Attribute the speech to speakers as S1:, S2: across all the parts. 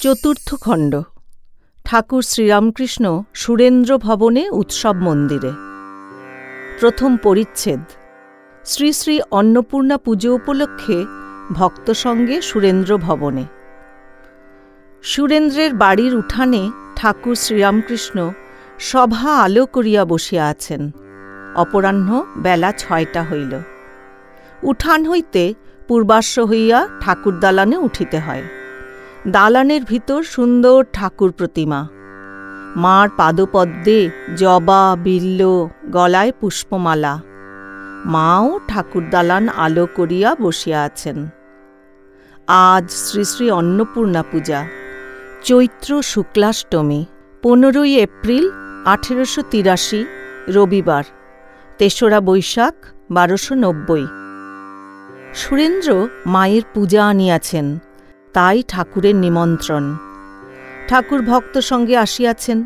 S1: চতুর্থ খণ্ড। ঠাকুর শ্রীরামকৃষ্ণ সুরেন্দ্র ভবনে উৎসব মন্দিরে। প্রথম পরিচ্ছেদ। শ্রী শ্রী অন্নপূর্ণা পুজো উপলক্ষে ভক্ত সঙ্গে সুরেন্দ্র ভবনে। সুরেন্দ্রের বাড়ির উঠানে ঠাকুর শ্রীরামকৃষ্ণ সভা আলো করিয়া বসিয়া আছেন। অপরাহ্ন বেলা ছয়টা হইল। উঠান হইতে পূর্বাশ্ব হইয়া ঠাকুর দালানে উঠিতে হয়। দালানের ভিতর সুন্দর ঠাকুর প্রতিমা। মার পাদপদ্মে জবা, বিল্ল, গলায় পুষ্পমালা। মাও ঠাকুর দালান আলো করিয়া বসিয়া আছেন। আজ শ্রী শ্রী অন্নপূর্ণা পূজা। চৈত্র শুক্লাষ্টমী, পনেরোই এপ্রিল আঠেরোশো তিরাশি, রবিবার, তেসরা বৈশাখ বারোশো নব্বই। সুরেন্দ্র মায়ের পূজা আনিয়াছেন। তাই ঠাকুরের নিমন্ত্রণ। ঠাকুর ভক্ত সঙ্গে আসিয়াছেন।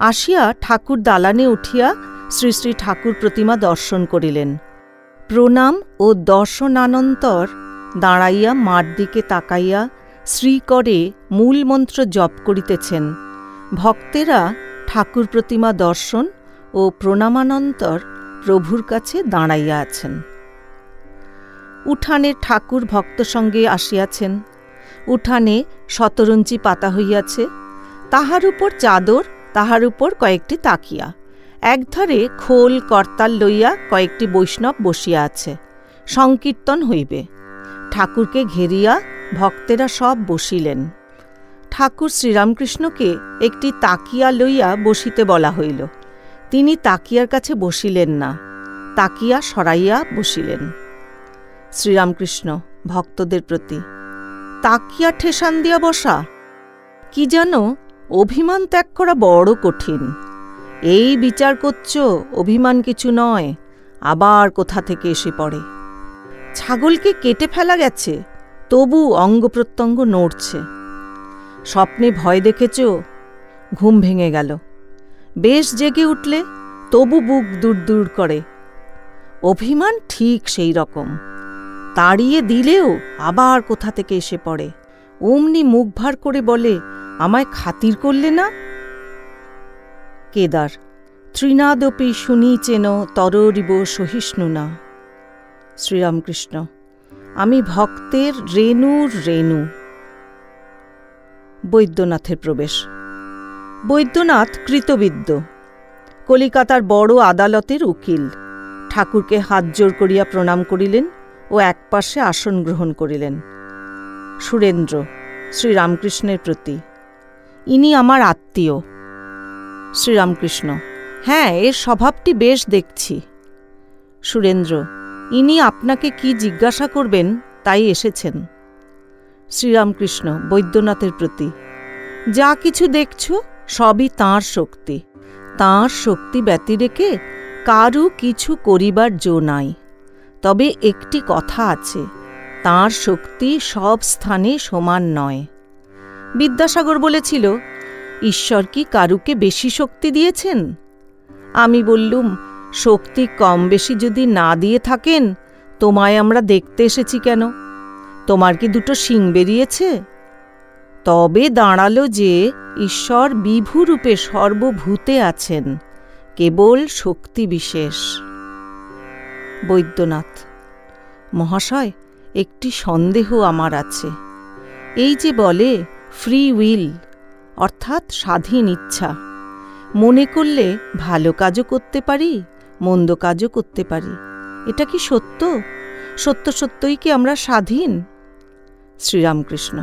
S1: আসিয়া ঠাকুর দালানে উঠিয়া শ্রী শ্রী ঠাকুর প্রতিমা দর্শন করিলেন। প্রণাম ও দর্শনানন্তর দাঁড়াইয়া মার দিকে তাকাইয়া শ্রীকরে মূল মন্ত্র জপ করিতেছেন। ভক্তেরা ঠাকুর প্রতিমা দর্শন ও প্রণামানন্তর প্রভুর কাছে দাঁড়াইয়া আছেন। উঠানে ঠাকুর ভক্ত সঙ্গে আসিয়াছেন। উঠানে শতরঞ্চি পাতা হইয়াছে, তাহার উপর চাদর, তাহার উপর কয়েকটি তাকিয়া। একধারে খোল, কর্তাল লইয়া কয়েকটি বৈষ্ণব বসিয়া আছে, সংকীর্তন হইবে। ঠাকুরকে ঘেরিয়া ভক্তেরা সব বসিলেন। ঠাকুর শ্রীরামকৃষ্ণকে একটি তাকিয়া লইয়া বসিতে বলা হইল। তিনি তাকিয়ার কাছে বসিলেন না, তাকিয়া সরাইয়া বসিলেন। শ্রীরামকৃষ্ণ ভক্তদের প্রতি তাকিয়া ঠেসান দিয়া বসা। কি যেন অভিমান ত্যাগ করা বড় কঠিন। এই বিচার করছ, অভিমান কিছু নয়, আবার কোথা থেকে এসে পড়ে। ছাগলকে কেটে ফেলা গেছে, তবু অঙ্গ প্রত্যঙ্গ নড়ছে। স্বপ্নে ভয় দেখেছ, ঘুম ভেঙে গেল। বেশ জেগে উঠলে, তবু বুক দূর দূর করে। অভিমান ঠিক সেই রকম। তাড়িয়ে দিলেও আবার কোথা থেকে এসে পড়ে। অমনি মুখ ভার করে বলে, আমায় খাতির করলে না? কেদার ত্রিনাদপি শুনিচেন তররিব সহিষ্ণু না শ্রীরামকৃষ্ণ, আমি ভক্তের রেণুর রেণু। বৈদ্যনাথের প্রবেশ। বৈদ্যনাথ কৃতবিদ্য। কলিকাতার বড় আদালতের উকিল। ঠাকুরকে হাত জোর করিয়া প্রণাম করিলেন। ও একপাশে আসন গ্রহণ করিলেন। সুরেন্দ্র, শ্রীরামকৃষ্ণের প্রতি, ইনি আমার আত্মীয়। শ্রীরামকৃষ্ণ হ্যাঁ এর স্বভাবটি বেশ দেখছি। সুরেন্দ্র, ইনি আপনাকে কি জিজ্ঞাসা করবেন, তাই এসেছেন। শ্রীরামকৃষ্ণ, বৈদ্যনাথের প্রতি, যা কিছু দেখছ, সবই তাঁর শক্তি। তাঁর শক্তি ব্যতিরেকে কারু কিছু করিবার জো নাই। তবে একটি কথা আছে, তাঁর শক্তি সব স্থানে সমান নয়। বিদ্যাসাগর বলেছিল, ঈশ্বর কি কারুকে বেশি শক্তি দিয়েছেন? আমি বললুম, শক্তি কম বেশি যদি না দিয়ে থাকেন, তোমায় আমরা দেখতে এসেছি কেন? তোমার কি দুটো শিং বেরিয়েছে? তবে দাঁড়াল যে ঈশ্বর বিভুরূপে সর্বভূতে আছেন, কেবল শক্তি বিশেষ। বৈদ্যনাথ। মহাশয়, একটি সন্দেহ আমার আছে। এই যে বলে ফ্রি উইল অর্থাৎ স্বাধীন ইচ্ছা। মনে করলে ভালো কাজও করতে পারি, মন্দ কাজও করতে পারি। এটা কি সত্য? সত্য সত্যই কি আমরা স্বাধীন? শ্রীরামকৃষ্ণ।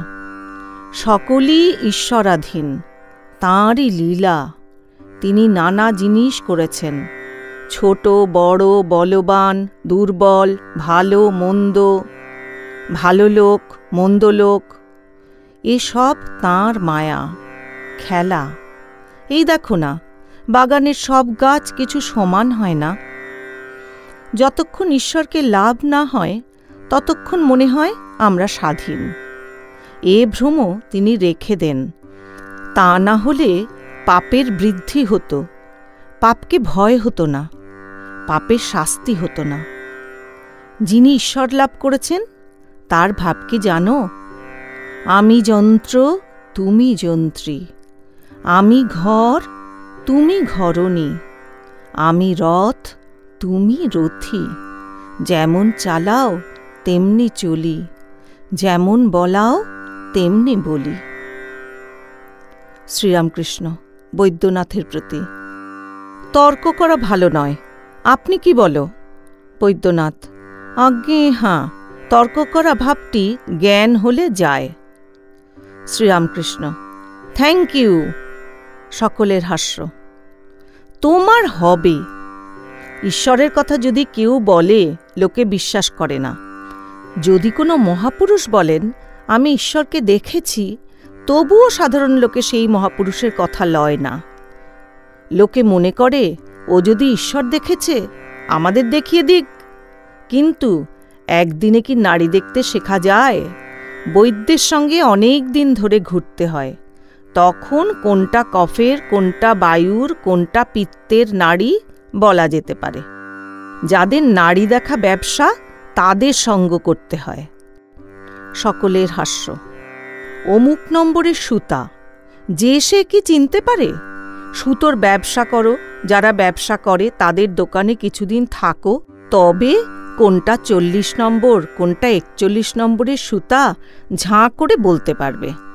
S1: সকলই ঈশ্বরাধীন, তাঁরই লীলা। তিনি নানা জিনিস করেছেন। ছোট, বড়, বলবান, দুর্বল, ভালো, মন্দ, ভালো লোক, মন্দ লোক এসব তাঁর মায়া, খেলা। এই দেখো না, বাগানের সব গাছ কিছু সমান হয় না। যতক্ষণ ঈশ্বরকে লাভ না হয়, ততক্ষণ মনে হয় আমরা স্বাধীন। এ ভ্রম তিনি রেখে দেন। তা না হলে পাপের বৃদ্ধি হতো, পাপকে ভয় হতো না। পাপের শাস্তি হতো না। যিনি ঈশ্বর লাভ করেছেন, তার ভাব কি জানো? আমি যন্ত্র, তুমি যন্ত্রী। আমি ঘর, তুমি ঘরণী। আমি রথ, তুমি রথী। যেমন চালাও, তেমনি চলি। যেমন বলাও, তেমনি বলি। শ্রীরামকৃষ্ণ বৈদ্যনাথের প্রতি তর্ক করা ভালো নয়। আপনি কি বলো? বৈদ্যনাথ, আজ্ঞে হাঁ, তর্ক করা ভাবটি জ্ঞান হলে যায়। Sri Ramakrishna, thank you. সকলের হাস্য, তোমার হবে। ঈশ্বরের কথা যদি কেউ বলে, লোকে বিশ্বাস করে না। যদি কোনো মহাপুরুষ বলেন, আমি ঈশ্বরকে দেখেছি, তবুও সাধারণ লোকে সেই মহাপুরুষের কথা লয় না। লোকে মনে করে ও যদি ঈশ্বর দেখেছে, আমাদের দেখিয়ে দিক। কিন্তু একদিনে কি নারী দেখতে শেখা যায়? বৈদ্যের সঙ্গে অনেক দিন ধরে ঘুরতে হয়। তখন কোনটা কফের, কোনটা বায়ুর, কোনটা পিত্তের নারী বলা যেতে পারে। যাদের নারী দেখা ব্যবসা, তাদের সঙ্গ করতে হয়। সকলের হাস্য। অমুক নম্বরের সুতা। যে সে কি চিনতে পারে? সুতোর ব্যবসা করো। যারা ব্যবসা করে, তাদের দোকানে কিছুদিন থাকো। তবে কোনটা চল্লিশ নম্বর, কোনটা একচল্লিশ নম্বরের সুতা, ঝাঁ করে বলতে পারবে।